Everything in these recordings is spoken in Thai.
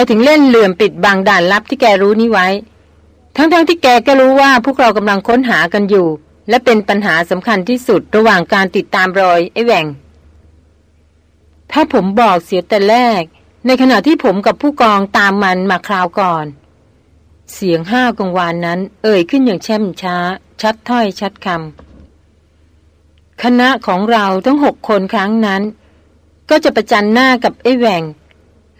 กถึงเล่นเหลื่อมปิดบังด่านลับที่แกรู้นี้ไว้ ทั้งๆทที่แกก็รู้ว่าพวกเรากำลังค้นหากันอยู่ และเป็นปัญหาสำคัญที่สุดระหว่างการติดตามรอยไอ้แหว่ง ถ้าผมบอกเสียแต่แรก ในขณะที่ผมกับผู้กองตามมันมาคราวก่อน เสียงห้าวกังวานนั้น เอ่ยขึ้นอย่างแช่มช้า ชัดถ้อยชัดคำคณะของเราทั้งหกคนครั้งนั้น ก็จะประจันหน้ากับไอ้แหว่ง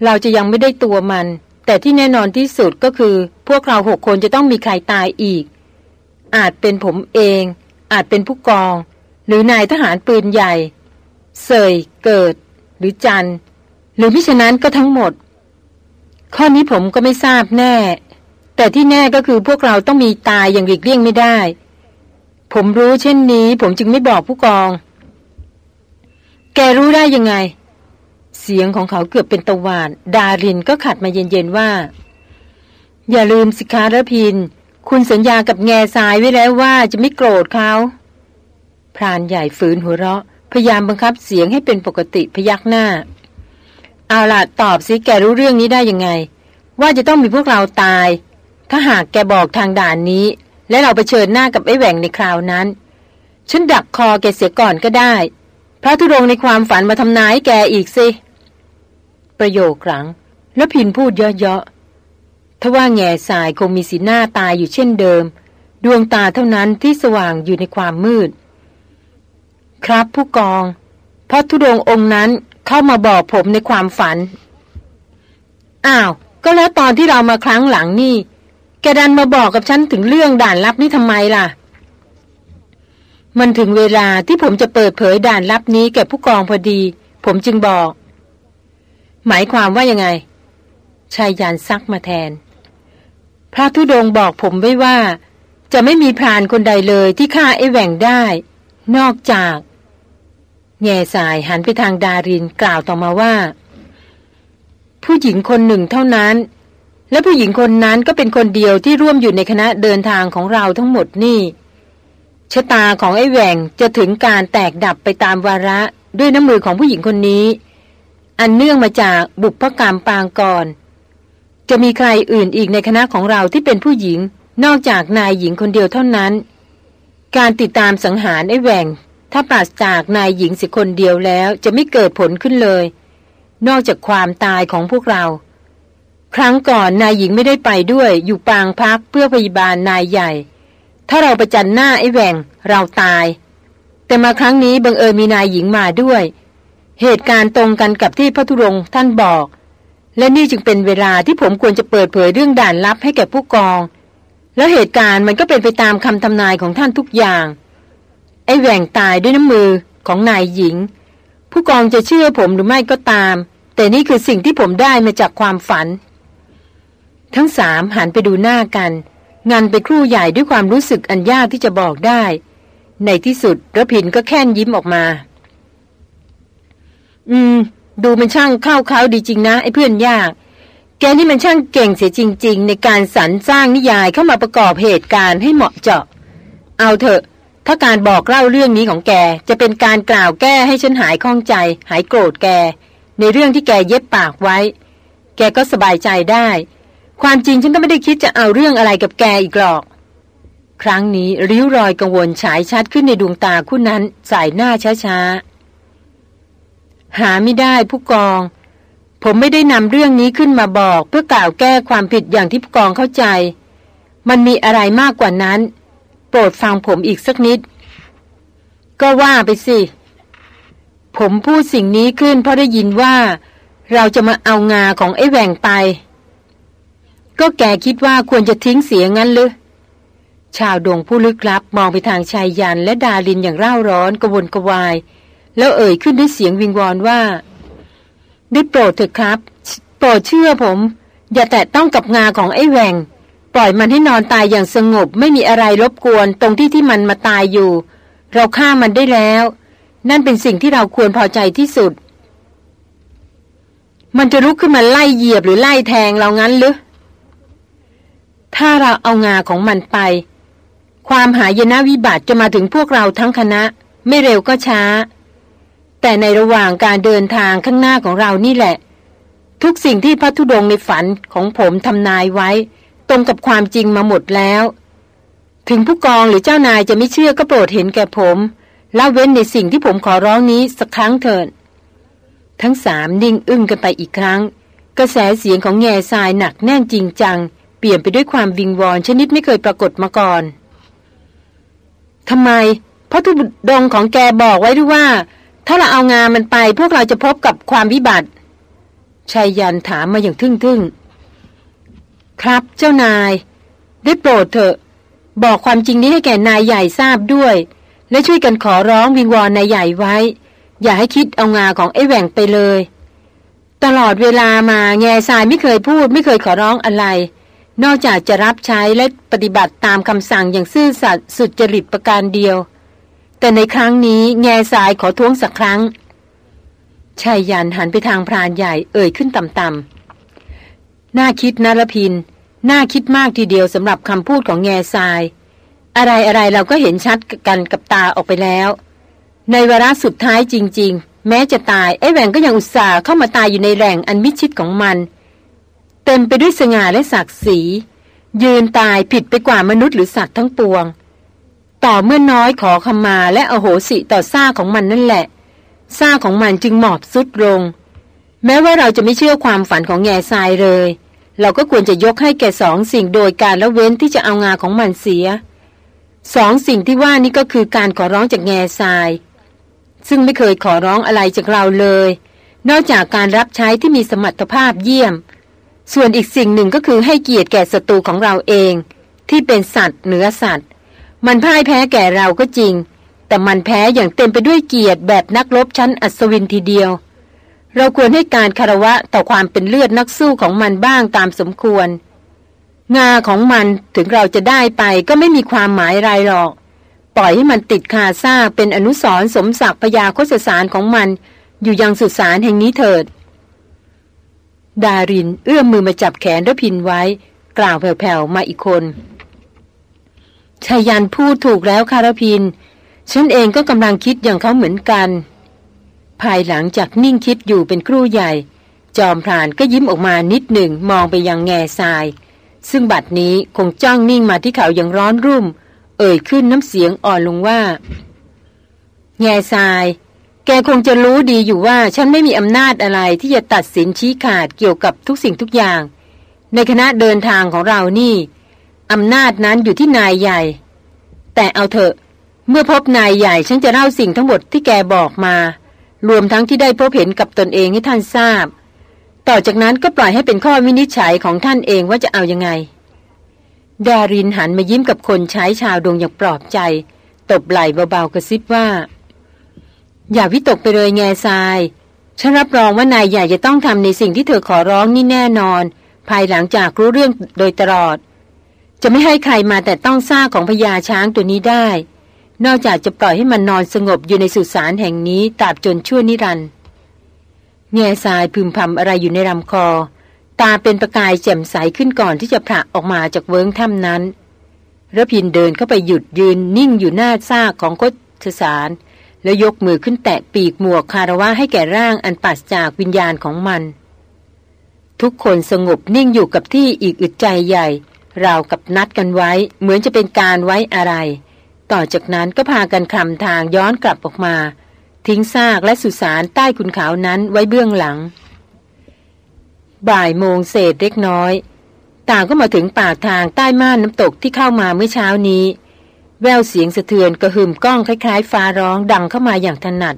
เราจะยังไม่ได้ตัวมัน แต่ที่แน่นอนที่สุดก็คือ พวกเราหกคนจะต้องมีใครตายอีก อาจเป็นผมเอง อาจเป็นผู้กอง หรือนายทหารปืนใหญ่เสยเกิด หรือจันหรือพิฉะนั้นก็ทั้งหมด ข้อนี้ผมก็ไม่ทราบแน่ แต่ที่แน่ก็คือพวกเราต้องมีตายอย่างหลีกเลี่ยงไม่ได้ ผมรู้เช่นนี้ ผมจึงไม่บอกผู้กอง แกรู้ได้ยังไง เสียงของเขาเกือบเป็นตะวาน ดารินก็ขัดมาเย็นๆว่า อย่าลืมสิคารพิน คุณสัญญากับแง่ทรายไว้แล้วว่าจะไม่โกรธเขาพรานใหญ่ฝืนหัวเราะ พยายามบังคับเสียงให้เป็นปกติพยักหน้า เอาล่ะตอบสิแกรู้เรื่องนี้ได้ยังไง ว่าจะต้องมีพวกเราตาย ถ้าหากแกบอกทางด่านนี้ และเราไปเชิญหน้ากับไอ้แหว่งในคราวนั้น ฉันดักคอแกเสียก่อนก็ได้ พระธุรงในความฝันมาทำนายแกอีกสิ ประโยคหลังแล้วพินพูดเยอะๆทว่าแง่สายคงมีสีหน้าตายอยู่เช่นเดิม ดวงตาเท่านั้นที่สว่างอยู่ในความมืด ครับผู้กองพราะธุดงองค์นั้นเข้ามาบอกผมในความฝัน อ้าว ก็แล้วตอนที่เรามาครั้งหลังนี่ แกดันมาบอกกับฉันถึงเรื่องด่านลับนี่ทำไมล่ะ มันถึงเวลาที่ผมจะเปิดเผยด่านลับนี้แก่ผู้กองพอดี ผมจึงบอก หมายความว่ายังไงชายยานซักมาแทน พระธุดงบอกผมไว้ว่า จะไม่มีพรานคนใดเลยที่ฆ่าไอ้แหว่งได้ นอกจากแง่สายหันไปทางดารินกล่าวต่อมาว่า ผู้หญิงคนหนึ่งเท่านั้น และผู้หญิงคนนั้นก็เป็นคนเดียวที่ร่วมอยู่ในคณะเดินทางของเราทั้งหมดนี่ชะตาของไอ้แหว่งจะถึงการแตกดับไปตามวาระด้วยน้ำมือของผู้หญิงคนนี้ อันเนื่องมาจากบุพกรรมปางก่อน จะมีใครอื่นอีกในคณะของเราที่เป็นผู้หญิง นอกจากนายหญิงคนเดียวเท่านั้น การติดตามสังหารไอ้แหว่งถ้าปราศจากนายหญิงสิคนเดียวแล้วจะไม่เกิดผลขึ้นเลย นอกจากความตายของพวกเรา ครั้งก่อนนายหญิงไม่ได้ไปด้วย อยู่ปางพักเพื่อพยาบาลนายใหญ่ ถ้าเราประจันหน้าไอ้แหว่งเราตาย แต่มาครั้งนี้บังเอิญมีนายหญิงมาด้วย เหตุการณ์ตรงกันกับที่พระธุรงท่านบอก และนี่จึงเป็นเวลาที่ผมควรจะเปิดเผยเรื่องด่านลับให้แก่ผู้กอง แล้วเหตุการณ์มันก็เป็นไปตามคำทำนายของท่านทุกอย่าง ไอ้แหว่งตายด้วยน้ำมือของนายหญิง ผู้กองจะเชื่อผมหรือไม่ก็ตาม แต่นี่คือสิ่งที่ผมได้มาจากความฝัน ทั้งสามหันไปดูหน้ากัน งันไปครู่ใหญ่ด้วยความรู้สึกอันยากที่จะบอกได้ ในที่สุดระพินก็แค่นยิ้มออกมา อืม ดูมันช่างเข้าเขาดีจริงนะ ไอ้เพื่อนยาก แกนี่มันช่างเก่งเสียจริง ๆ ในการสรรสร้างนิยายเข้ามาประกอบเหตุการณ์ให้เหมาะเจาะ เอาเถอะ ถ้าการบอกเล่าเรื่องนี้ของแก จะเป็นการกล่าวแก้ให้ฉันหายข้องใจ หายโกรธแก ในเรื่องที่แกเย็บปากไว้ แกก็สบายใจได้ ความจริงฉันก็ไม่ได้คิดจะเอาเรื่องอะไรกับแกอีกหรอกครั้งนี้ริ้วรอยกังวลฉายชัดขึ้นในดวงตาคู่นั้นสายหน้าช้าๆ หาไม่ได้ผู้กอง ผมไม่ได้นำเรื่องนี้ขึ้นมาบอก เพื่อกล่าวแก้ความผิดอย่างที่ผู้กองเข้าใจ มันมีอะไรมากกว่านั้น โปรดฟังผมอีกสักนิด ก็ว่าไปสิ ผมพูดสิ่งนี้ขึ้นเพราะได้ยินว่า เราจะมาเอางาของไอ้แหว่งไป ก็แกคิดว่าควรจะทิ้งเสียงั้นหรือชาวดงผู้ลึกลับมองไปทางชายยันและดาลินอย่างเร่าร้อนกระวนกระวาย แล้วเอ่ยขึ้นด้วยเสียงวิงวอนว่า ได้โปรดเถอะครับ โปรดเชื่อผม อย่าแตะต้องกับงาของไอ้แหวงปล่อยมันให้นอนตายอย่างสงบ ไม่มีอะไรรบกวนตรงที่ที่มันมาตายอยู่ เราฆ่ามันได้แล้ว นั่นเป็นสิ่งที่เราควรพอใจที่สุด มันจะลุกขึ้นมาไล่เหยียบหรือไล่แทงเรางั้นหรือถ้าเราเอางาของมันไป ความหายนะวิบัติจะมาถึงพวกเราทั้งคณะ ไม่เร็วก็ช้า แต่ในระหว่างการเดินทางข้างหน้าของเรานี่แหละ ทุกสิ่งที่พระธุดงในฝันของผมทำนายไว้ ตรงกับความจริงมาหมดแล้ว ถึงผู้กองหรือเจ้านายจะไม่เชื่อก็โปรดเห็นแก่ผมละเว้นในสิ่งที่ผมขอร้องนี้สักครั้งเถิดทั้งสามนิ่งอึ้งกันไปอีกครั้ง กระแสเสียงของแง่ทรายหนักแน่นจริงจัง เปลี่ยนไปด้วยความวิงวอนชนิดไม่เคยปรากฏมาก่อนทำไมพระทุดงของแกบอกไว้ด้วยว่า ถ้าเราเอางานมันไปพวกเราจะพบกับความวิบัติชายยันถามมาอย่างทึ่งๆ ครับเจ้านาย ได้โปรดเถอะ บอกความจริงนี้ให้แก่นายใหญ่ทราบด้วย และช่วยกันขอร้องวิงวอนนายใหญ่ไว้ อย่าให้คิดเอางาของไอ้แหว่งไปเลย ตลอดเวลามาแง่ทรายไม่เคยพูด ไม่เคยขอร้องอะไร นอกจากจะรับใช้และปฏิบัติตามคำสั่งอย่างซื่อสัตย์สุดจริตประการเดียว แต่ในครั้งนี้แง่ทรายขอท้วงสักครั้งชายยันหันไปทางพรานใหญ่เอ่ยขึ้นต่ำๆน่าคิดนะละพิน น่าคิดมากทีเดียวสำหรับคำพูดของแง่ทราย อะไรอะไรเราก็เห็นชัดกันกับตาออกไปแล้ว ในวาระสุดท้ายจริง ๆ แม้จะตายไอ้แหวงก็ยังอุตส่าห์เข้ามาตายอยู่ในแหล่งอันมิชิดของมัน เต็มไปด้วยสง่าและศักดิ์ศรียืนตายผิดไปกว่ามนุษย์หรือสัตว์ทั้งปวง ต่อเมื่อน้อยขอขมาและอโหสิต่อซ่าของมันนั่นแหละซ่าของมันจึงหมอบสุดลง แม้ว่าเราจะไม่เชื่อความฝันของแง่ทรายเลย เราก็ควรจะยกให้แก่สองสิ่งโดยการละเว้นที่จะเอางาของมันเสียสองสิ่งที่ว่านี่ก็คือการขอร้องจากแง่ทราย ซึ่งไม่เคยขอร้องอะไรจากเราเลย นอกจากการรับใช้ที่มีสมรรถภาพเยี่ยม ส่วนอีกสิ่งหนึ่งก็คือให้เกียรติแก่ศัตรูของเราเอง ที่เป็นสัตว์เหนือสัตว์ มันพ่ายแพ้แก่เราก็จริง แต่มันแพ้อย่างเต็มไปด้วยเกียรติแบบนักรบชั้นอัศวินทีเดียว เราควรให้การคารวะต่อความเป็นเลือดนักสู้ของมันบ้างตามสมควร งาของมันถึงเราจะได้ไปก็ไม่มีความหมายอะไรหรอก ปล่อยให้มันติดคาซาเป็นอนุสรสมศักดิ์พยาโคสสารของมัน อยู่ยังสุสานแห่งนี้เถิด ดารินเอื้อมมือมาจับแขนรพินไว้ กล่าวแผ่วๆมาอีกคน ชายันพูดถูกแล้วคารพิน ฉันเองก็กำลังคิดอย่างเขาเหมือนกัน ภายหลังจากนิ่งคิดอยู่เป็นครู่ใหญ่ จอมพรานก็ยิ้มออกมานิดหนึ่งมองไปยังแง่ทราย ซึ่งบัดนี้คงจ้องนิ่งมาที่เขาอย่างร้อนรุ่ม เอ่ยขึ้นน้ำเสียงอ่อนลงว่า แง่ทราย แกคงจะรู้ดีอยู่ว่าฉันไม่มีอำนาจอะไรที่จะตัดสินชี้ขาดเกี่ยวกับทุกสิ่งทุกอย่าง ในคณะเดินทางของเรานี่ อำนาจนั้นอยู่ที่นายใหญ่ แต่เอาเถอะ เมื่อพบนายใหญ่ฉันจะเล่าสิ่งทั้งหมดที่แกบอกมา รวมทั้งที่ได้พบเห็นกับตนเองให้ท่านทราบ ต่อจากนั้นก็ปล่อยให้เป็นข้อวินิจฉัยของท่านเองว่าจะเอายังไง ดารินหันมายิ้มกับคนใช้ชาวดงอย่างปลอบใจ ตบไหล่เบาๆกระซิบว่า อย่าวิตกไปเลยแง่ทรายฉันรับรองว่านายใหญ่จะต้องทำในสิ่งที่เธอขอร้องนี่แน่นอน ภายหลังจากรู้เรื่องโดยตลอด จะไม่ให้ใครมาแต่ต้องซ่าของพญาช้างตัวนี้ได้ นอกจากจะปล่อยให้มันนอนสงบอยู่ในสุสานแห่งนี้ตราบจนชั่วนิรันดร์แง่ทรายพึมพำอะไรอยู่ในลำคอ ตาเป็นประกายแจ่มใสขึ้นก่อนที่จะผละออกมาจากเวิ้งถ้ำนั้นระพินเดินเข้าไปหยุดยืนนิ่งอยู่หน้าซากของคตสาร แล้วยกมือขึ้นแตะปีกหมวกคารวะให้แก่ร่างอันปัสจากวิญญาณของมัน ทุกคนสงบนิ่งอยู่กับที่อีกอึดใจใหญ่ เรากับนัดกันไว้เหมือนจะเป็นการไว้อะไร ต่อจากนั้นก็พากันคลำทางย้อนกลับออกมา ทิ้งซากและสุสานใต้คุณเขานั้นไว้เบื้องหลัง บ่ายโมงเศษเล็กน้อย ต่างก็มาถึงปากทางใต้ม่านน้ำตกที่เข้ามาเมื่อเช้านี้ แววเสียงสะเทือนกระหึ่มก้องคล้ายๆ ฟ้าร้องดังเข้ามาอย่างถนัด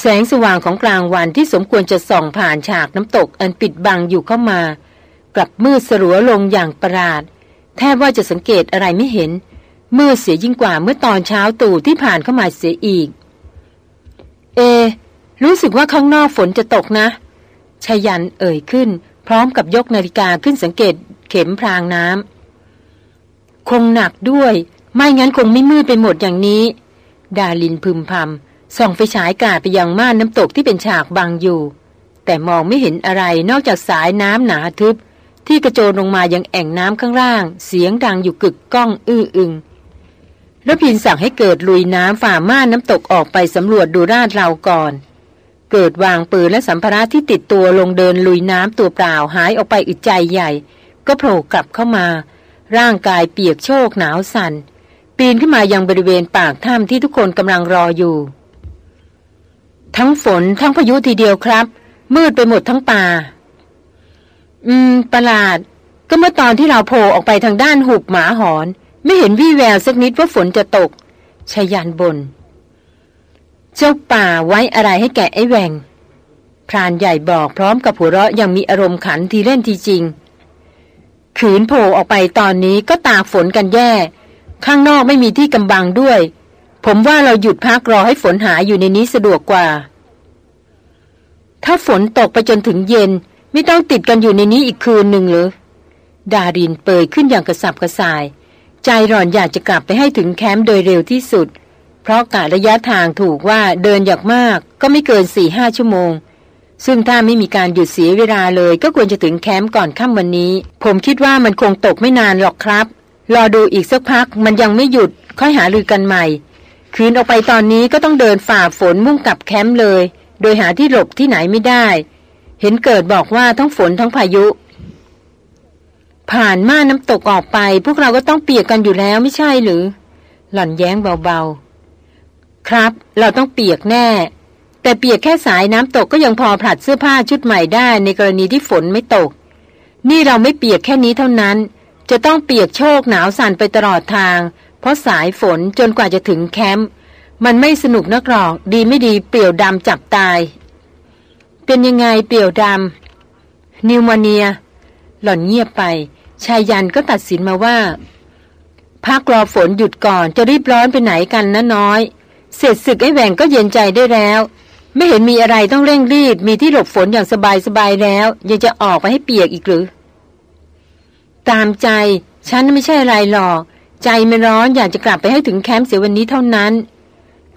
แสงสว่างของกลางวันที่สมควรจะส่องผ่านฉากน้ำตกอันปิดบังอยู่เข้ามา กลับมืดสลัวลงอย่างประหลาด แทบว่าจะสังเกตอะไรไม่เห็น มืดเสียยิ่งกว่าเมื่อตอนเช้าตู่ที่ผ่านเข้ามาเสียอีก เอ รู้สึกว่าข้างนอกฝนจะตกนะชายันเอ่ยขึ้น พร้อมกับยกนาฬิกาขึ้นสังเกตเข็มพรางน้ำคงหนักด้วย ไม่งั้นคงไม่มืดไปหมดอย่างนี้ ดาลินพึมพำส่องไฟฉายกาดไปยังม่านน้ำตกที่เป็นฉากบังอยู่ แต่มองไม่เห็นอะไรนอกจากสายน้ำหนาทึบ ที่กระโจนลงมายังแอ่งน้ำข้างล่าง เสียงดังอยู่กึกก้องอื้ออึงแล้วพินสั่งให้เกิดลุยน้ำฝ่าม่านน้ำตกออกไปสำรวจดูราดเราก่อน เกิดวางปืนและสัมภาระที่ติดตัวลงเดินลุยน้ำตัวเปล่าหายออกไปอึดใจใหญ่ ก็โผล่กลับเข้ามา ร่างกายเปียกโชกหนาวสัน่นปีนขึ้นมายังบริเวณปากถ้ำที่ทุกคนกำลังรออยู่ ทั้งฝนทั้งพายุทีเดียวครับ มืดไปหมดทั้งป่า อืม ประหลาด ก็เมื่อตอนที่เราโผล่ออกไปทางด้านหุบหมาหอน ไม่เห็นวี่แววสักนิดว่าฝนจะตกชายันบน เจ้าป่าไว้อะไรให้แกไอ้แหวงพรานใหญ่บอกพร้อมกับหัวเราะยังมีอารมณ์ขันทีเล่นทีจริง ขืนโผล่ออกไปตอนนี้ก็ตากฝนกันแย่ ข้างนอกไม่มีที่กำบังด้วย ผมว่าเราหยุดพักรอให้ฝนหายอยู่ในนี้สะดวกกว่า ถ้าฝนตกไปจนถึงเย็น ไม่ต้องติดกันอยู่ในนี้อีกคืนหนึ่งหรือดารินเปิดขึ้นอย่างกระสับกระส่าย ใจร่อนอยากจะกลับไปให้ถึงแคมป์โดยเร็วที่สุด เพราะกะระยะทางถูกว่าเดินอยางมากก็ไม่เกินสี่ห้าชั่วโมง ซึ่งถ้าไม่มีการหยุดเสียเวลาเลย ก็ควรจะถึงแคมป์ก่อนค่ำวันนี้ ผมคิดว่ามันคงตกไม่นานหรอกครับ รอดูอีกสักพักมันยังไม่หยุด ค่อยหาลือกันใหม่ คืนออกไปตอนนี้ก็ต้องเดินฝ่าฝนมุ่งกลับแคมป์เลย โดยหาที่หลบที่ไหนไม่ได้ เห็นเกิดบอกว่าทั้งฝนทั้งพายุ ผ่านม่านน้ำตกออกไป พวกเราก็ต้องเปียกกันอยู่แล้วไม่ใช่หรือ หล่อนแย้งเบาๆ ครับ เราต้องเปียกแน่ แต่เปียกแค่สายน้ำตกก็ยังพอผลัดเสื้อผ้าชุดใหม่ได้ในกรณีที่ฝนไม่ตก นี่เราไม่เปียกแค่นี้เท่านั้น จะต้องเปียกโชกหนาวสั่นไปตลอดทาง เพราะสายฝนจนกว่าจะถึงแคมป์มันไม่สนุกนักหรอก ดีไม่ดีเปลี่ยวดำจับตาย เป็นยังไงเปลี่ยวดำนิวมเนีย หล่อนเงียบไป ชายยันก็ตัดสินมาว่า พักรอฝนหยุดก่อนจะรีบร้อนไปไหนกันนะน้อย เสร็จศึกไอ้แหวงก็เย็นใจได้แล้ว ไม่เห็นมีอะไรต้องเร่งรีบ มีที่หลบฝนอย่างสบายสบายแล้ว ยังจะออกไปให้เปียกอีกหรือ ตามใจ ฉันไม่ใช่อะไรหรอก ใจมันร้อนอยากจะกลับไปให้ถึงแคมป์เสียวันนี้เท่านั้น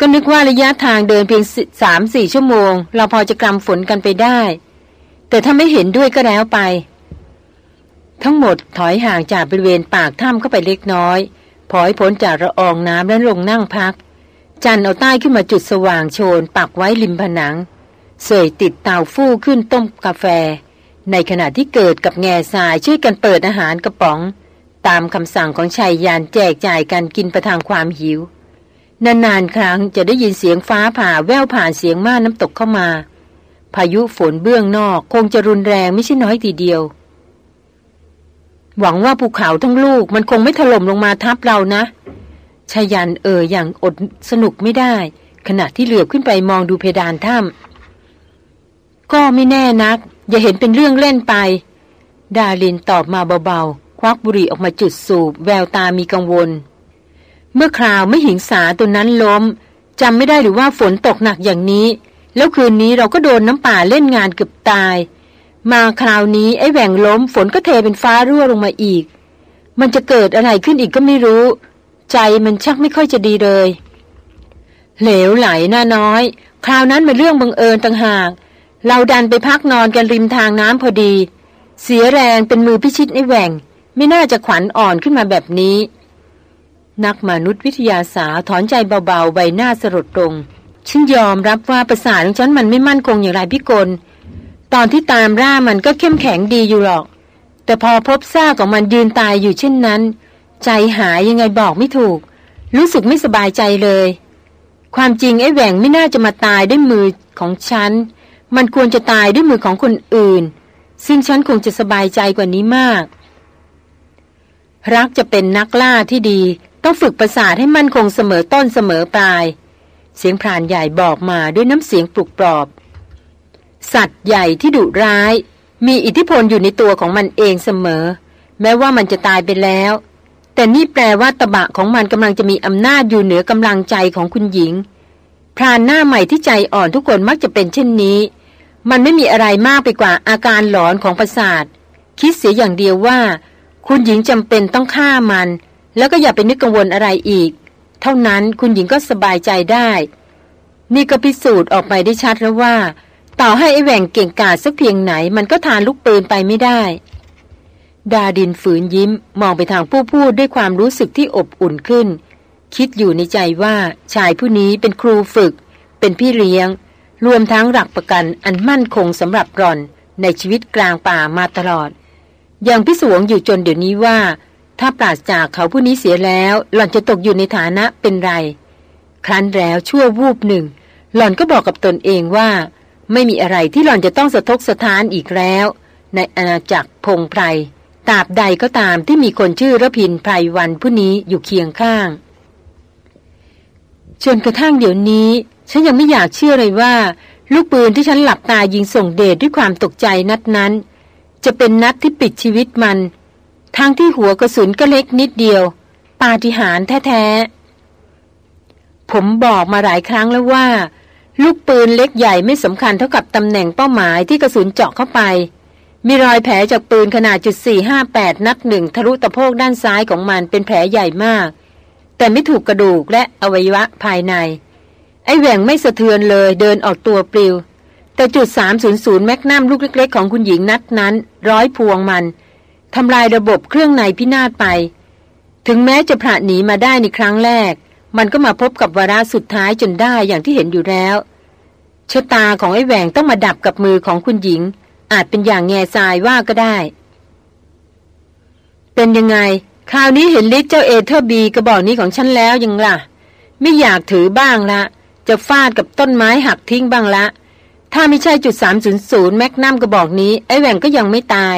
ก็นึกว่าระยะทางเดินเพียงสามสี่ชั่วโมง เราพอจะกำฝนกันไปได้ แต่ถ้าไม่เห็นด้วยก็แล้วไป ทั้งหมดถอยห่างจากบริเวณปากถ้ำเข้าไปเล็กน้อยพอให้พ้นจากระอองน้ำและลงนั่งพัก จันเอาใต้ขึ้นมาจุดสว่างโชน ปักไว้ริมผนัง เสยติดเตาฟู่ขึ้นต้มกาแฟ ในขณะที่เกิดกับแง่ทรายช่วยกันเปิดอาหารกระป๋อง ตามคำสั่งของชายยานแจกจ่ายกันกินประทางความหิว นานๆครั้งจะได้ยินเสียงฟ้าผ่าแววผ่านเสียงม่านน้ำตกเข้ามา พายุฝนเบื้องนอกคงจะรุนแรงไม่ใช่น้อยทีเดียว หวังว่าภูเขาทั้งลูกมันคงไม่ถล่มลงมาทับเรานะชายันเอ่ยอย่างอดสนุกไม่ได้ ขณะที่เหลือบขึ้นไปมองดูเพดานถ้ำก็ไม่แน่นัก อย่าเห็นเป็นเรื่องเล่นไป ดาลินตอบมาเบาๆ ควักบุหรี่ออกมาจุดสูบ แววตามีกังวล เมื่อคราวไม่หิงสาตัวนั้นล้มจำไม่ได้หรือว่าฝนตกหนักอย่างนี้ แล้วคืนนี้เราก็โดนน้ำป่าเล่นงานเกือบตาย มาคราวนี้ไอ้แหว่งล้มฝนก็เทเป็นฟ้ารั่วลงมาอีก มันจะเกิดอะไรขึ้นอีกก็ไม่รู้ ใจมันชักไม่ค่อยจะดีเลย เหลวไหลน่าน้อย คราวนั้นเป็นเรื่องบังเอิญต่างหาก เราดันไปพักนอนกันริมทางน้ำพอดี เสียแรงเป็นมือพิชิตไอ้แหว่ง ไม่น่าจะขวัญอ่อนขึ้นมาแบบนี้ นักมนุษยวิทยาศาสตร์ถอนใจเบาๆ ใบหน้าสลดตรงฉันยอมรับว่าประสาทของฉันมันไม่มั่นคงอย่างไรพี่กล ตอนที่ตามร่ามันก็เข้มแข็งดีอยู่หรอก แต่พอพบซากของมันยืนตายอยู่เช่นนั้น ใจหายยังไงบอกไม่ถูก รู้สึกไม่สบายใจเลย ความจริงไอ้แหว่งไม่น่าจะมาตายด้วยมือของฉัน มันควรจะตายด้วยมือของคนอื่น ซึ่งฉันคงจะสบายใจกว่านี้มาก รักจะเป็นนักล่าที่ดี ต้องฝึกประสาทให้มั่นคงเสมอต้นเสมอปลาย เสียงพรานใหญ่บอกมาด้วยน้ำเสียงปลุกปลอบ สัตว์ใหญ่ที่ดุร้าย มีอิทธิพลอยู่ในตัวของมันเองเสมอ แม้ว่ามันจะตายไปแล้ว แต่นี่แปลว่าตบะของมันกำลังจะมีอำนาจอยู่เหนือกำลังใจของคุณหญิง พรานหน้าใหม่ที่ใจอ่อนทุกคนมักจะเป็นเช่นนี้ มันไม่มีอะไรมากไปกว่าอาการหลอนของประสาทคิดเสียอย่างเดียวว่า คุณหญิงจำเป็นต้องฆ่ามัน แล้วก็อย่าไปนึกกังวลอะไรอีก เท่านั้นคุณหญิงก็สบายใจได้ นี่ก็พิสูจน์ออกไปได้ชัดแล้วว่า ต่อให้ไอแหว่งเก่งกาจสักเพียงไหน มันก็ทานลูกปืนไปไม่ได้ ดาดินฝืนยิ้มมองไปทางผู้พูดด้วยความรู้สึกที่อบอุ่นขึ้น คิดอยู่ในใจว่าชายผู้นี้เป็นครูฝึก เป็นพี่เลี้ยง รวมทั้งหลักประกันอันมั่นคงสำหรับรอนในชีวิตกลางป่ามาตลอด ยังพิสวงอยู่จนเดี๋ยวนี้ว่า ถ้าปราศจากเขาผู้นี้เสียแล้ว หล่อนจะตกอยู่ในฐานะเป็นไร ครั้นแล้วชั่ววูบหนึ่ง หล่อนก็บอกกับตนเองว่า ไม่มีอะไรที่หล่อนจะต้องสะทกสะท้านอีกแล้ว ในอาณาจักรพงไพรตราบใดก็ตามที่มีคนชื่อระพินไพรวันผู้นี้อยู่เคียงข้างจนกระทั่งเดี๋ยวนี้ ฉันยังไม่อยากเชื่อเลยว่า ลูกปืนที่ฉันหลับตายิงส่งเดชด้วยความตกใจนัดนั้น จะเป็นนัดที่ปิดชีวิตมัน ทั้งที่หัวกระสุนก็เล็กนิดเดียว ปาฏิหาริย์แท้ๆ ผมบอกมาหลายครั้งแล้วว่า ลูกปืนเล็กใหญ่ไม่สำคัญเท่ากับตำแหน่งเป้าหมายที่กระสุนเจาะเข้าไป มีรอยแผลจากปืนขนาดจุด458 นัดหนึ่งทะลุตะโพกด้านซ้ายของมันเป็นแผลใหญ่มาก แต่ไม่ถูกกระดูกและอวัยวะภายใน ไอ้แหว่งไม่สะเทือนเลยเดินออกตัวปลิวแต่จุด300แมกนัมลูกเล็ก ๆ ของคุณหญิงนัดนั้น ร้อยพวงมัน ทำลายระบบเครื่องในพินาศไป ถึงแม้จะผ่าหนีมาได้ในครั้งแรก มันก็มาพบกับวาระสุดท้ายจนได้อย่างที่เห็นอยู่แล้วชะตาของไอ้แหวงต้องมาดับกับมือของคุณหญิง อาจเป็นอย่างแง่ทรายว่าก็ได้ เป็นยังไง คราวนี้เห็นฤทธิ์เจ้า Weatherby กระบอกนี้ของฉันแล้วยังล่ะ ไม่อยากถือบ้างละ จะฟาดกับต้นไม้หักทิ้งบ้างละ ถ้าไม่ใช่จุดสามศูนย์ศูนย์แมกนัมกระบอกนี้ ไอ้แหวงก็ยังไม่ตาย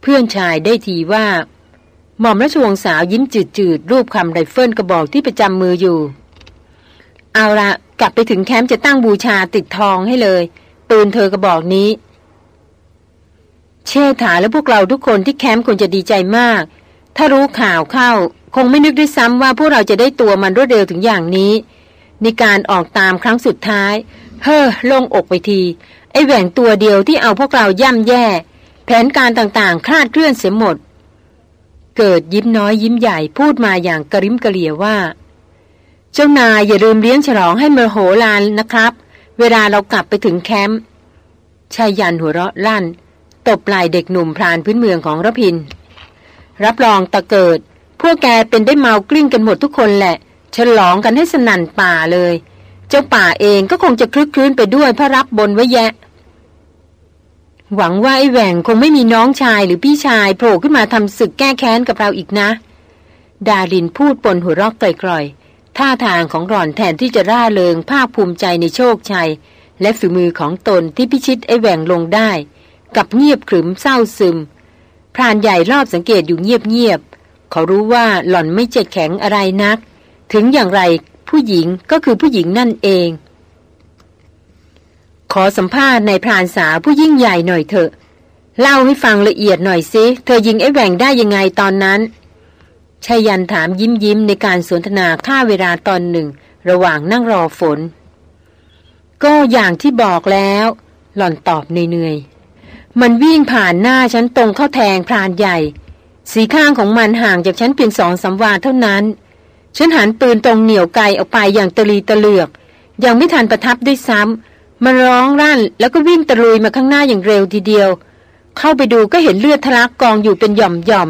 เพื่อนชายได้ทีว่า หม่อมราชวงศ์สาวยิ้มจืดๆ ลูบคลำไรเฟิลกระบอกที่ประจำมืออยู่ เอาละกลับไปถึงแคมป์จะตั้งบูชาติดทองให้เลย ปืนเธอกระบอกนี้ เชษฐาและพวกเราทุกคนที่แคมป์ควรจะดีใจมาก ถ้ารู้ข่าวเข้า คงไม่นึกด้วยซ้ำว่าพวกเราจะได้ตัวมันรวดเร็วถึงอย่างนี้ ในการออกตามครั้งสุดท้าย เฮ้อโล่งอกไปที ไอแหว่งตัวเดียวที่เอาพวกเราย่ำแย่ แผนการต่างๆ คลาดเคลื่อนเสียหมด เกิดยิ้มน้อยยิ้มใหญ่พูดมาอย่างกระริมกระเหลียว่า เจ้านายอย่าลืมเลี้ยงฉลองให้มโหลานนะครับ เวลาเรากลับไปถึงแคมป์ชายยันหัวเราะลั่น ตบไหล่เด็กหนุ่มพรานพื้นเมืองของรพิน รับรองตะเกิด พวกแกเป็นได้เมากลิ้งกันหมดทุกคนแหละ ฉลองกันให้สนั่นป่าเลย เจ้าป่าเองก็คงจะคลึกคลื้นไปด้วยพระรับบนไว้แยะ หวังว่าไอ้แหว่งคงไม่มีน้องชายหรือพี่ชายโผล่ขึ้นมาทำศึกแก้แค้นกับเราอีกนะ ดารินพูดปนหัวรอกกล่อยๆ ท่าทางของหล่อนแทนที่จะร่าเริงภาคภูมิใจในโชคชัย และฝีมือของตนที่พิชิตไอ้แหว่งลงได้ กับเงียบขรึมเศร้าซึม พรานใหญ่รอบสังเกตอยู่เงียบๆเขารู้ว่าหล่อนไม่เจ็ดแข็งอะไรนัก ถึงอย่างไรผู้หญิงก็คือผู้หญิงนั่นเอง อสัมภาษณ์ในพรานสาวผู้ยิ่งใหญ่หน่อยเถอะ เล่าให้ฟังละเอียดหน่อยสิ เธอยิงไอ้แหว่งได้ยังไงตอนนั้นชายันถามยิ้มยิ้มในการสนทนาค่าเวลาตอนหนึ่ง ระหว่างนั่งรอฝน ก็อย่างที่บอกแล้ว หล่อนตอบเหนื่อยมันวิ่งผ่านหน้าฉันตรงเข้าแทงพรานใหญ่ สีข้างของมันห่างจากฉันเพียงสองสาวาเท่านั้น ฉันหันปืนตรงเหนียวไกลออกไปอย่างตะลีตะเลือก ยังไม่ทันประทับด้วยซ้ำ มันร้องรั่นแล้วก็วิ่งตะลุยมาข้างหน้าอย่างเร็วทีเดียว เข้าไปดูก็เห็นเลือดทะลักกองอยู่เป็นหย่อมหย่อม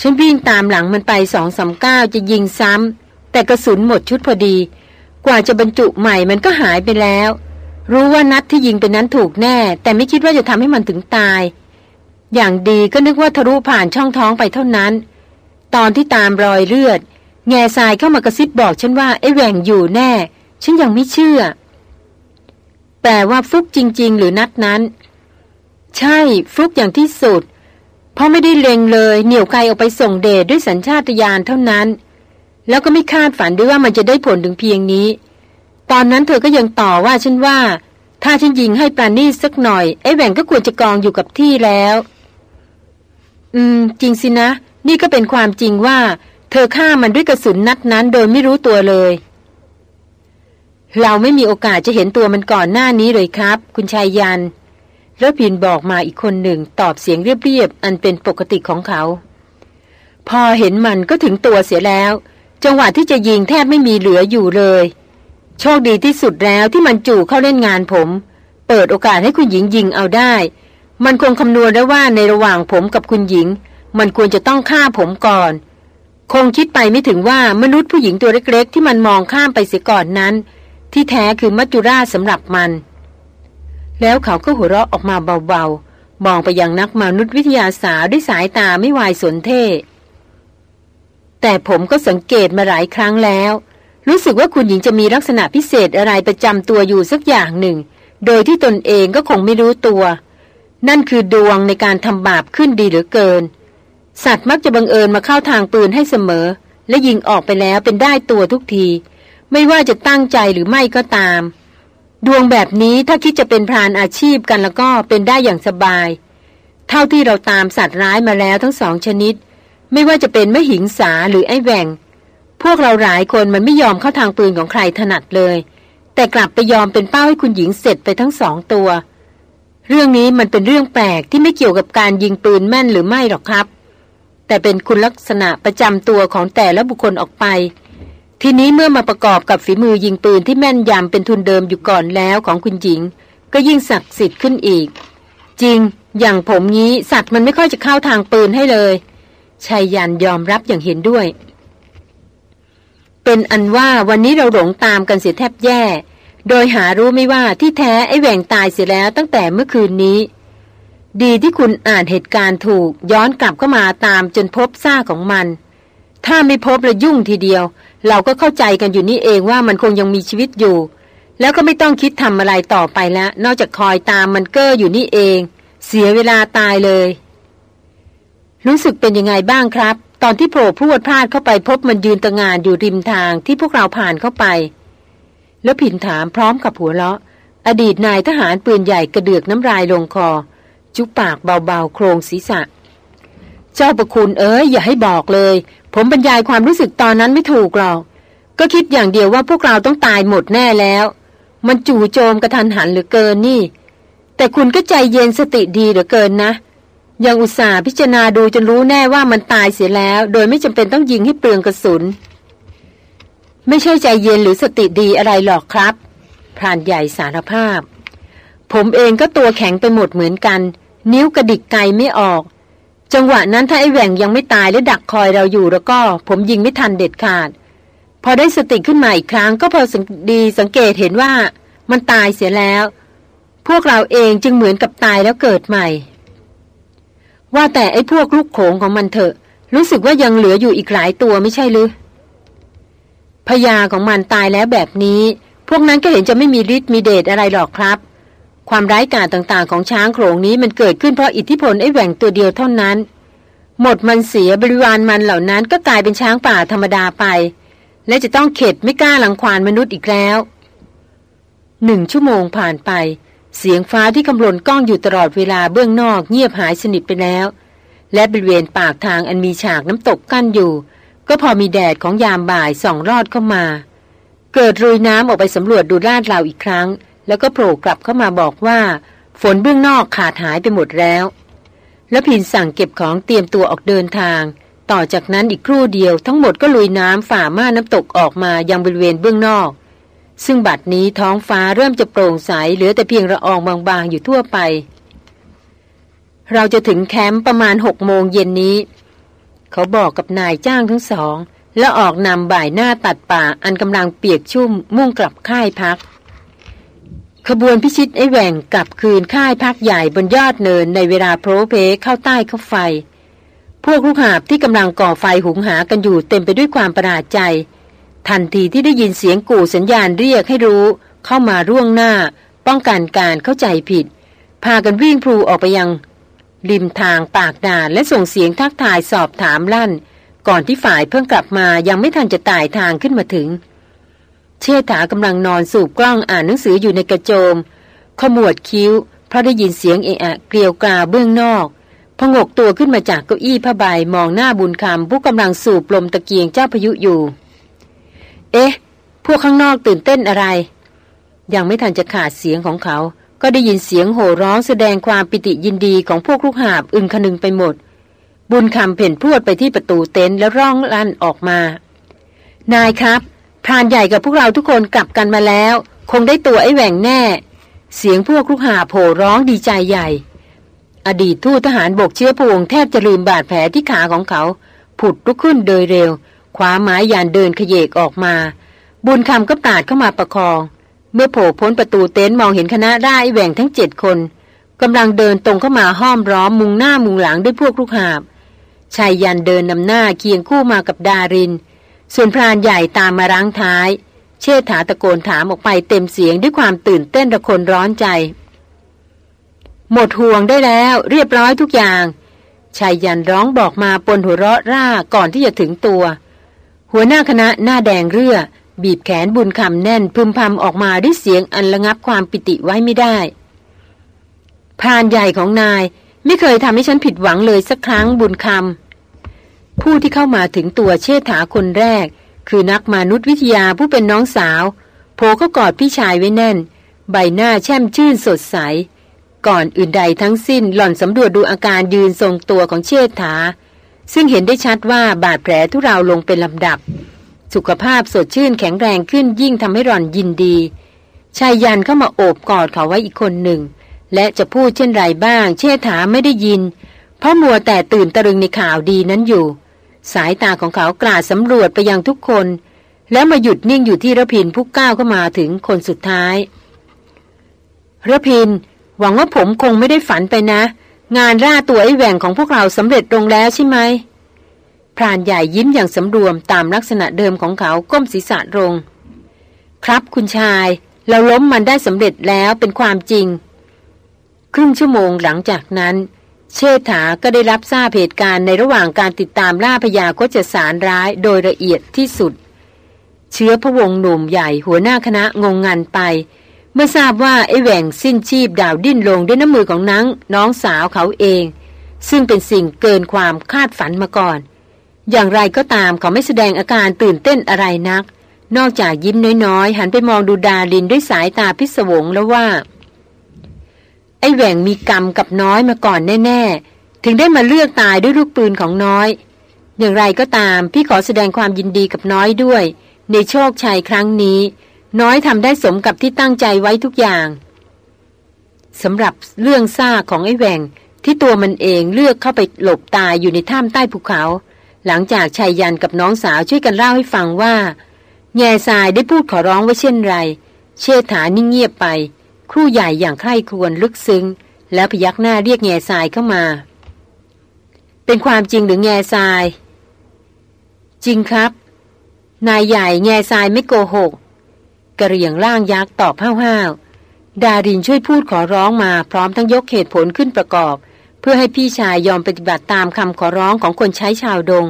ฉันวิ่งตามหลังมันไปสองสามก้าวจะยิงซ้ำแต่กระสุนหมดชุดพอดี กว่าจะบรรจุใหม่มันก็หายไปแล้ว รู้ว่านัดที่ยิงเป็นนั้นถูกแน่ แต่ไม่คิดว่าจะทำให้มันถึงตาย อย่างดีก็นึกว่าทะลุผ่านช่องท้องไปเท่านั้น ตอนที่ตามรอยเลือด แง่ทรายเข้ามากระซิบบอกฉันว่าไอ้แหว่งอยู่แน่ ฉันยังไม่เชื่อ แปลว่าฟุกจริง ๆ หรือนัดนั้น ใช่ฟุกอย่างที่สุด เพราะไม่ได้เล็งเลย เหนี่ยวไกลออกไปส่งเดชด้วยสัญชาตญาณเท่านั้น แล้วก็ไม่คาดฝันด้วยว่ามันจะได้ผลถึงเพียงนี้ ตอนนั้นเธอก็ยังต่อว่าฉันว่า ถ้าฉันยิงให้ปราณีสักหน่อยไอ้แหว่งก็ควรจะกองอยู่กับที่แล้ว อืม จริงสินะ นี่ก็เป็นความจริงว่า เธอฆ่ามันด้วยกระสุนนัดนั้น โดยไม่รู้ตัวเลย เราไม่มีโอกาสจะเห็นตัวมันก่อนหน้านี้เลยครับ คุณชายยันแล้วพินบอกมาอีกคนหนึ่งตอบเสียงเรียบๆ อันเป็นปกติของเขา พอเห็นมันก็ถึงตัวเสียแล้ว จังหวะที่จะยิงแทบไม่มีเหลืออยู่เลย โชคดีที่สุดแล้วที่มันจู่เข้าเล่นงานผม เปิดโอกาสให้คุณหญิงยิงเอาได้ มันคงคำนวณได้ว่าในระหว่างผมกับคุณหญิง มันควรจะต้องฆ่าผมก่อน คงคิดไปไม่ถึงว่ามนุษย์ผู้หญิงตัวเล็กๆ ที่มันมองข้ามไปเสียก่อนนั้น ที่แท้คือมัจจุราชสำหรับมัน แล้วเขาก็หัวเราะออกมาเบาๆ มองไปยังนักมนุษยวิทยาสาวด้วยสายตาไม่วายสนเท่แต่ผมก็สังเกตมาหลายครั้งแล้ว รู้สึกว่าคุณหญิงจะมีลักษณะพิเศษอะไรประจำตัวอยู่สักอย่างหนึ่ง โดยที่ตนเองก็คงไม่รู้ตัว นั่นคือดวงในการทำบาปขึ้นดีหรือเกิน สัตว์มักจะบังเอิญมาเข้าทางปืนให้เสมอ และยิงออกไปแล้วเป็นได้ตัวทุกที ไม่ว่าจะตั้งใจหรือไม่ก็ตาม ดวงแบบนี้ถ้าคิดจะเป็นพรานอาชีพกันแล้วก็เป็นได้อย่างสบาย เท่าที่เราตามสัตว์ร้ายมาแล้วทั้งสองชนิด ไม่ว่าจะเป็นมหิงสาหรือไอ้แหวงพวกเราหลายคนมันไม่ยอมเข้าทางปืนของใครถนัดเลย แต่กลับไปยอมเป็นเป้าให้คุณหญิงเสร็จไปทั้งสองตัว เรื่องนี้มันเป็นเรื่องแปลกที่ไม่เกี่ยวกับการยิงปืนแม่นหรือไม่หรอกครับ แต่เป็นคุณลักษณะประจำตัวของแต่ละบุคคลออกไป ทีนี้เมื่อมาประกอบกับฝีมือยิงปืนที่แม่นยำเป็นทุนเดิมอยู่ก่อนแล้วของคุณหญิง ก็ยิ่งศักดิ์สิทธิ์ขึ้นอีก จริง อย่างผมนี้สัตว์มันไม่ค่อยจะเข้าทางปืนให้เลยชายยันยอมรับอย่างเห็นด้วย เป็นอันว่าวันนี้เราหลงตามกันเสียแทบแย่ โดยหารู้ไม่ว่าที่แท้ไอ้แหว่งตายเสียแล้วตั้งแต่เมื่อคืนนี้ ดีที่คุณอ่านเหตุการณ์ถูกย้อนกลับเข้ามาตามจนพบซ่าของมัน ถ้าไม่พบระยุ่งทีเดียว เราก็เข้าใจกันอยู่นี่เองว่ามันคงยังมีชีวิตอยู่ แล้วก็ไม่ต้องคิดทำอะไรต่อไปแล้ว นอกจากคอยตามมันเก้ออยู่นี่เอง เสียเวลาตายเลย รู้สึกเป็นยังไงบ้างครับ ตอนที่โผล่พรวดพลาดเข้าไปพบมันยืนตะงานอยู่ริมทางที่พวกเราผ่านเข้าไป แล้วผินถามพร้อมกับหัวเราะ อดีตนายทหารปืนใหญ่กระเดือกน้ำลายลงคอ จุปากเบาๆโครงศีรษะ เจ้าประคุณเอ้ยอย่าให้บอกเลย ผมบรรยายความรู้สึกตอนนั้นไม่ถูกหรอก ก็คิดอย่างเดียวว่าพวกเราต้องตายหมดแน่แล้ว มันจู่โจมกระทันหันเหลือเกินนี่ แต่คุณก็ใจเย็นสติดีเหลือเกินนะ ยังอุตส่าห์พิจารณาดูจนรู้แน่ว่ามันตายเสียแล้ว โดยไม่จำเป็นต้องยิงให้เปลืองกระสุน ไม่ใช่ใจเย็นหรือสติดีอะไรหรอกครับพรานใหญ่สารภาพ ผมเองก็ตัวแข็งไปหมดเหมือนกัน นิ้วกระดิกไกไม่ออก จังหวะนั้นถ้าไอ้แหว่งยังไม่ตายและดักคอยเราอยู่แล้วก็ ผมยิงไม่ทันเด็ดขาด พอได้สติขึ้นมาอีกครั้ง ก็พอดีสังเกตเห็นว่ามันตายเสียแล้ว พวกเราเองจึงเหมือนกับตายแล้วเกิดใหม่ ว่าแต่ไอ้พวกลูกโขงของมันเถอะ รู้สึกว่ายังเหลืออยู่อีกหลายตัวไม่ใช่หรือพญาของมันตายแล้วแบบนี้ พวกนั้นก็เห็นจะไม่มีฤทธิ์มีเดชอะไรหรอกครับ ความร้ายกาจต่างๆของช้างโขงนี้มันเกิดขึ้นเพราะอิทธิพลไอ้แหว่งตัวเดียวเท่านั้น หมดมันเสียบริวารมันเหล่านั้นก็กลายเป็นช้างป่าธรรมดาไป และจะต้องเข็ดไม่กล้าหลังควานมนุษย์อีกแล้วหนึ่งชั่วโมงผ่านไป เสียงฟ้าที่กำลนก้องอยู่ตลอดเวลาเบื้องนอกเงียบหายสนิทไปแล้ว และบริเวณปากทางอันมีฉากน้ำตกกั้นอยู่ ก็พอมีแดดของยามบ่ายส่องรอดเข้ามา เกิดรุยน้ำออกไปสำรวจดูลาดเราอีกครั้ง แล้วก็โผล่กลับเข้ามาบอกว่า ฝนเบื้องนอกขาดหายไปหมดแล้ว แล้วพินสั่งเก็บของเตรียมตัวออกเดินทาง ต่อจากนั้นอีกครู่เดียวทั้งหมดก็ลุยน้ำฝ่าม่านน้ำตกออกมายังบริเวณเบื้องนอก ซึ่งบัดนี้ท้องฟ้าเริ่มจะโปร่งใสเหลือแต่เพียงละอองบางๆอยู่ทั่วไป เราจะถึงแคมป์ประมาณหกโมงเย็นนี้ เขาบอกกับนายจ้างทั้งสอง แล้วออกนำบ่ายหน้าตัดป่าอันกำลังเปียกชุ่มมุ่งกลับค่ายพัก ขบวนพิชิตไอแหว่งกลับคืนค่ายพักใหญ่บนยอดเนินในเวลาโพรเพเข้าใต้เข้าไฟ พวกลูกหาบที่กำลังก่อไฟหุงหากันอยู่เต็มไปด้วยความประหลาดใจ ทันทีที่ได้ยินเสียงกู่สัญญาณเรียกให้รู้ เข้ามาร่วงหน้า ป้องกันการเข้าใจผิด พากันวิ่งพลูออกไปยัง ริมทางปากด่านและส่งเสียงทักทายสอบถามลั่น ก่อนที่ฝ่ายเพิ่งกลับมายังไม่ทันจะตายทางขึ้นมาถึง เชษฐากำลังนอนสูบกล้องอ่านหนังสืออยู่ในกระโจม ขมวดคิ้ว เพราะได้ยินเสียงเอะอะเกลียวกราเบื้องนอกพงกตัวขึ้นมาจากเก้าอี้ผ้าใบมองหน้าบุญคำผู้กำลังสูบลมตะเกียงเจ้าพายุอยู่ เอ๊ะ พวกข้างนอกตื่นเต้นอะไร ยังไม่ทันจะขาดเสียงของเขา ก็ได้ยินเสียงโห่ร้องแสดงความปิติยินดีของพวกลูกหาบอึนคนึงไปหมด บุญคำเพ่นพรวดไปที่ประตูเต็นท์แล้วร้องลั่นออกมา นายครับ พรานใหญ่กับพวกเราทุกคนกลับกันมาแล้ว คงได้ตัวไอ้แหว่งแน่ เสียงพวกลูกหาโผร้องดีใจใหญ่ อดีตทูตทหารบกเชื้อพวงแทบจะลืมบาดแผลที่ขาของเขา ผุดลุกขึ้นโดยเร็วคว้าไม้ยานเดินขยเยกออกมา บุญคำก็ปาดเข้ามาประคอง เมื่อโผล่พ้นประตูเต็นท์มองเห็นคณะร่าไอแหว่งทั้งเจ็ดคนกำลังเดินตรงเข้ามาห้อมร้อมมุงหน้ามุงหลังด้วยพวกลูกหาบชายยันเดินนำหน้าเคียงคู่มากับดาริน ส่วนพรานใหญ่ตามมารั้งท้าย เชษฐาตะโกนถามออกไปเต็มเสียงด้วยความตื่นเต้นระคนร้อนใจ หมดห่วงได้แล้วเรียบร้อยทุกอย่างชายยันร้องบอกมาปนหัวเราะร่าก่อนที่จะถึงตัว หัวหน้าคณะหน้าแดงเรือ บีบแขนบุญคำแน่นพึมพำออกมาด้วยเสียงอันระงับความปิติไว้ไม่ได้พรานใหญ่ของนายไม่เคยทำให้ฉันผิดหวังเลยสักครั้งบุญคำ ผู้ที่เข้ามาถึงตัวเชษฐาคนแรก คือนักมนุษยวิทยาผู้เป็นน้องสาว โผก็กอดพี่ชายไว้แน่น ใบหน้าแช่มชื่นสดใส ก่อนอื่นใดทั้งสิ้นหล่อนสำรวจดูอาการยืนทรงตัวของเชษฐา ซึ่งเห็นได้ชัดว่าบาดแผลทุเราลงเป็นลำดับ สุขภาพสดชื่นแข็งแรงขึ้นยิ่งทำให้หล่อนยินดี ชายยันเข้ามาโอบกอดเขาไว้อีกคนหนึ่ง และจะพูดเช่นไรบ้าง เชษฐาไม่ได้ยิน เพราะมัวแต่ตื่นตะลึงในข่าวดีนั้นอยู่ สายตาของเขากลาดสำรวจไปยังทุกคน แล้วมาหยุดนิ่งอยู่ที่ระพินผู้ก้าวเข้ามาถึงคนสุดท้ายระพิน หวังว่าผมคงไม่ได้ฝันไปนะ งานร่าตัวไอ้แหว่งของพวกเราสำเร็จลงแล้วใช่ไหมพรานใหญ่ยิ้มอย่างสำรวมตามลักษณะเดิมของเขาก้มศีรษะลง ครับคุณชาย เราล้มมันได้สำเร็จแล้วเป็นความจริง ครึ่งชั่วโมงหลังจากนั้น เชษฐาก็ได้รับทราบเหตุการณ์ในระหว่างการติดตามล่าพยาโคจสารร้ายโดยละเอียดที่สุด เชื้อพระวงหนุ่มใหญ่หัวหน้าคณะงงงันไป เมื่อทราบว่าไอ้แหว่งสิ้นชีพดาวดิ้นลงด้วยน้ำมือของนังน้องสาวเขาเอง ซึ่งเป็นสิ่งเกินความคาดฝันมาก่อน อย่างไรก็ตามเขาไม่แสดงอาการตื่นเต้นอะไรนัก นอกจากยิ้มน้อยๆ หันไปมองดูดาลินด้วยสายตาพิศวงแล้วว่า อ้แหว่งมีกรรมกับน้อยมาก่อนแน่ๆ ถึงได้มาเลือกตายด้วยลูกปืนของน้อย อย่างไรก็ตามพี่ขอแสดงความยินดีกับน้อยด้วย ในโชคชัยครั้งนี้ น้อยทำได้สมกับที่ตั้งใจไว้ทุกอย่างสำหรับเรื่องซ่าของไอ้แหว่งที่ตัวมันเองเลือกเข้าไปหลบตายอยู่ในถ้ำใต้ภูเขา หลังจากชายยันกับน้องสาวช่วยกันเล่าให้ฟังว่า แง่ทรายได้พูดขอร้องว่าเช่นไร เชษฐานิ่งเงียบไป ครู่ใหญ่อย่างใคร่ครวญลึกซึ้ง แล้วพยักหน้าเรียกแง่ทรายเข้ามา เป็นความจริงหรือแง่ทราย จริงครับ นายใหญ่แง่ทรายไม่โกหกกระเรียงร่างยักษ์ตอบห้าวๆดารินช่วยพูดขอร้องมาพร้อมทั้งยกเหตุผลขึ้นประกอบ เพื่อให้พี่ชายยอมปฏิบัติตามคำขอร้องของคนใช้ชาวดง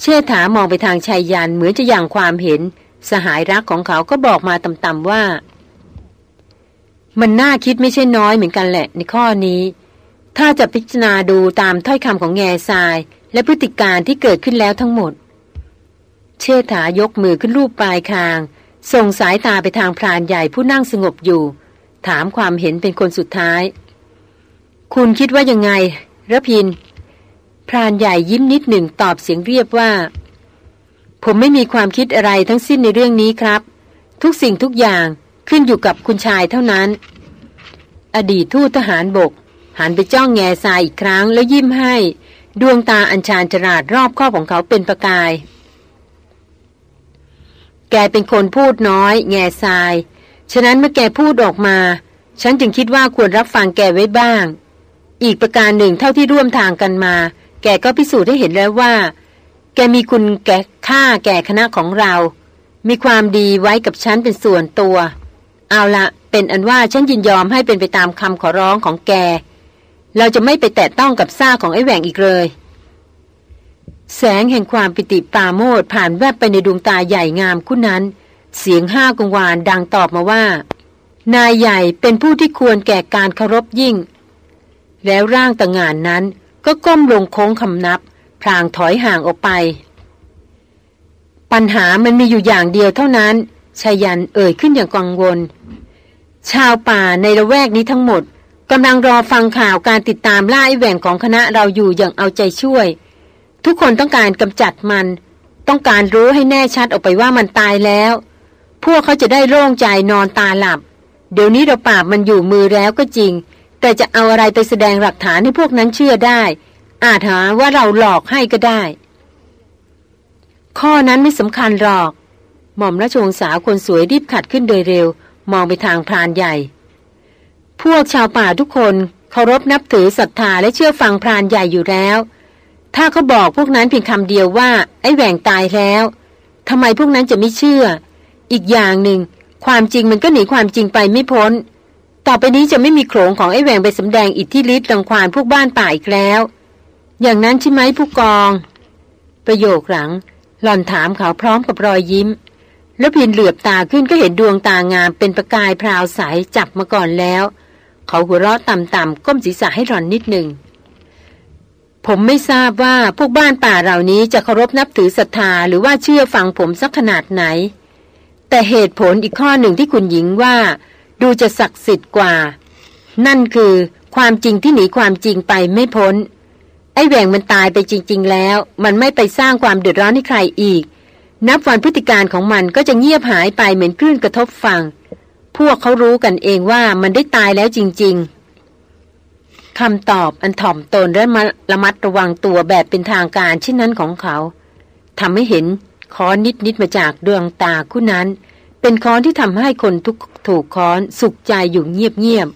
เชื่อถามองไปทางชายยันเหมือนจะอย่างความเห็น สหายรักของเขาก็บอกมาต่ำๆว่า มันน่าคิดไม่ใช่น้อยเหมือนกันแหละ ในข้อนี้ ถ้าจะพิจารณาดูตามถ้อยคำของแง่ทราย และพฤติการที่เกิดขึ้นแล้วทั้งหมด เชษฐายกมือขึ้นรูปปลายคาง ส่งสายตาไปทางพรานใหญ่ผู้นั่งสงบอยู่ ถามความเห็นเป็นคนสุดท้าย คุณคิดว่ายังไงระพิน พรานใหญ่ยิ้มนิดหนึ่งตอบเสียงเรียบว่า ผมไม่มีความคิดอะไรทั้งสิ้นในเรื่องนี้ครับ ทุกสิ่งทุกอย่าง ขึ้นอยู่กับคุณชายเท่านั้น อดีตทูตทหารบก หันไปจ้องแง่ทรายอีกครั้งแล้วยิ้มให้ ดวงตาอัญชานจราดรอบข้อของเขาเป็นประกาย แกเป็นคนพูดน้อย แง่ทราย ฉะนั้นเมื่อแกพูดออกมา ฉันจึงคิดว่าควรรับฟังแกไว้บ้าง อีกประการหนึ่งเท่าที่ร่วมทางกันมา แกก็พิสูจน์ให้เห็นแล้วว่า แกมีคุณแก่ค่าแก่คณะของเรา มีความดีไว้กับฉันเป็นส่วนตัว เอาละเป็นอันว่าฉันยินยอมให้เป็นไปตามคำขอร้องของแก เราจะไม่ไปแตะต้องกับซ่าของไอ้แหว่งอีกเลย แสงแห่งความปิติปาโมดผ่านแวบไปในดวงตาใหญ่งามคู่นั้น เสียงห้ากงวานดังตอบมาว่า นายใหญ่เป็นผู้ที่ควรแก่การเคารพยิ่ง แล้วร่างตะงานนั้นก็ก้มลงโค้งคำนับ พลางถอยห่างออกไป ปัญหามันมีอยู่อย่างเดียวเท่านั้น ชายันเอ่ยขึ้นอย่างกังวล ชาวป่าในละแวกนี้ทั้งหมดกำลังรอฟังข่าวการติดตามล่าไอแหว่งของคณะเราอยู่อย่างเอาใจช่วย ทุกคนต้องการกำจัดมัน ต้องการรู้ให้แน่ชัดออกไปว่ามันตายแล้ว พวกเขาจะได้โล่งใจนอนตาหลับ เดี๋ยวนี้เราปราบมันอยู่มือแล้วก็จริง แต่จะเอาอะไรไปแสดงหลักฐานให้พวกนั้นเชื่อได้ อาจหาว่าเราหลอกให้ก็ได้ ข้อนั้นไม่สำคัญหรอก หม่อมราชวงศ์สาวคนสวยรีบขัดขึ้นโดยเร็ว มองไปทางพรานใหญ่ พวกชาวป่าทุกคนเคารพนับถือศรัทธาและเชื่อฟังพรานใหญ่อยู่แล้ว ถ้าเขาบอกพวกนั้นเพียงคำเดียวว่า ไอ้แหว่งตายแล้วทำไมพวกนั้นจะไม่เชื่อ อีกอย่างหนึ่ง ความจริงมันก็หนีความจริงไปไม่พ้น ต่อไปนี้จะไม่มีโขลงของไอ้แหว่งไปสำแดงอิทธิฤทธิ์รังควานพวกบ้านป่าอีกแล้ว อย่างนั้นใช่ไหมผู้กอง ประโยคหลัง หล่อนถามเขาพร้อมกับรอยยิ้ม แล้วพินเหลือบตาขึ้นก็เห็นดวงตางามเป็นประกายพราวใสจับมาก่อนแล้ว เขาหัวเราะต่ำๆก้มศีรษะให้หล่อนนิดหนึ่ง ผมไม่ทราบว่าพวกบ้านป่าเหล่านี้จะเคารพนับถือศรัทธาหรือว่าเชื่อฟังผมสักขนาดไหน แต่เหตุผลอีกข้อหนึ่งที่คุณหญิงว่า ดูจะศักดิ์สิทธิ์กว่า นั่นคือความจริงที่หนีความจริงไปไม่พ้น ไอ้แหว่งมันตายไปจริง ๆ แล้ว มันไม่ไปสร้างความเดือดร้อนให้ใครอีก นับวันพฤติการของมันก็จะเงียบหายไปเหมือนคลื่นกระทบฟังพวกเขารู้กันเองว่ามันได้ตายแล้วจริง ๆคำตอบอันถ่อมตนและมาระมัดระวังตัวแบบเป็นทางการเช่นนั้นของเขาทำให้เห็นค้อนนิดนิดมาจากดวงตาคู่นั้น เป็นค้อนที่ทำให้คนทุกถูกค้อนสุขใจอยู่เงียบ